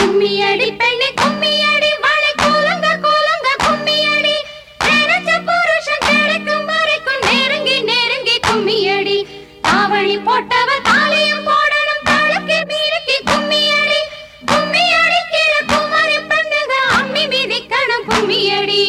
கும்மியடி பெண்ணே கும்மியடி வாழை கூலுங்க கூலுங்க கும்மியடி. நினைச்ச புருஷன் கிடைக்கும் வரைக்கும் நெருங்கி நெருங்கி கும்மியடி. தாவணி போட்டவர் தாலியும் போடணும் தாளுக்கு மீறுக்கி கும்மியடி. கும்மியடி கீழே குமரி பெண்ணுங்க அம்மி மிதிக்கணும் கும்மியடி.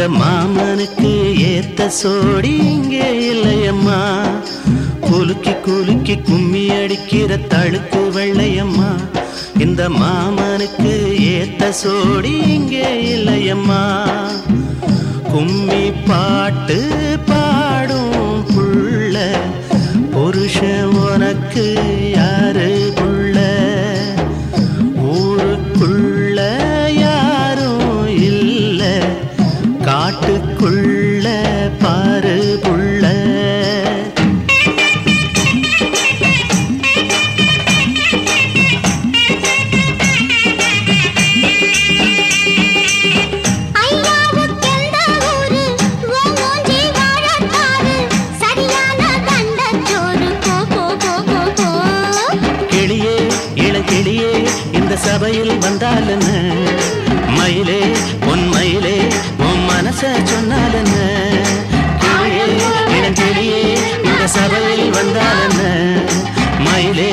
அந்த மாமனுக்கு ஏத்த சோடி இங்கே இல்லையம்மா. குலுக்கி குலுக்கி கும்மி அடிக்கிற தழுக்கு வெள்ளையம்மா. இந்த மாமனுக்கு ஏத்த சோடி இங்கே இல்லையம்மா. கும்மி பாட்டு பாடும் புள்ள புருஷன் உனக்கு சபையில் வந்தால் என்ன மயிலே உன் மயிலே உன் மனச சொன்னால் என்ன கிளியே இளங்கிளியே இந்த சபையில் வந்தால் மயிலே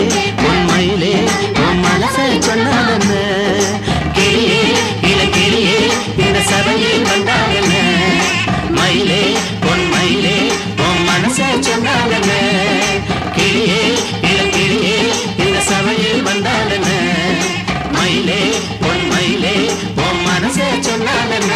பொன்மயிலே பொன்மயிலே உன் மனசே சொன்னாலென்ன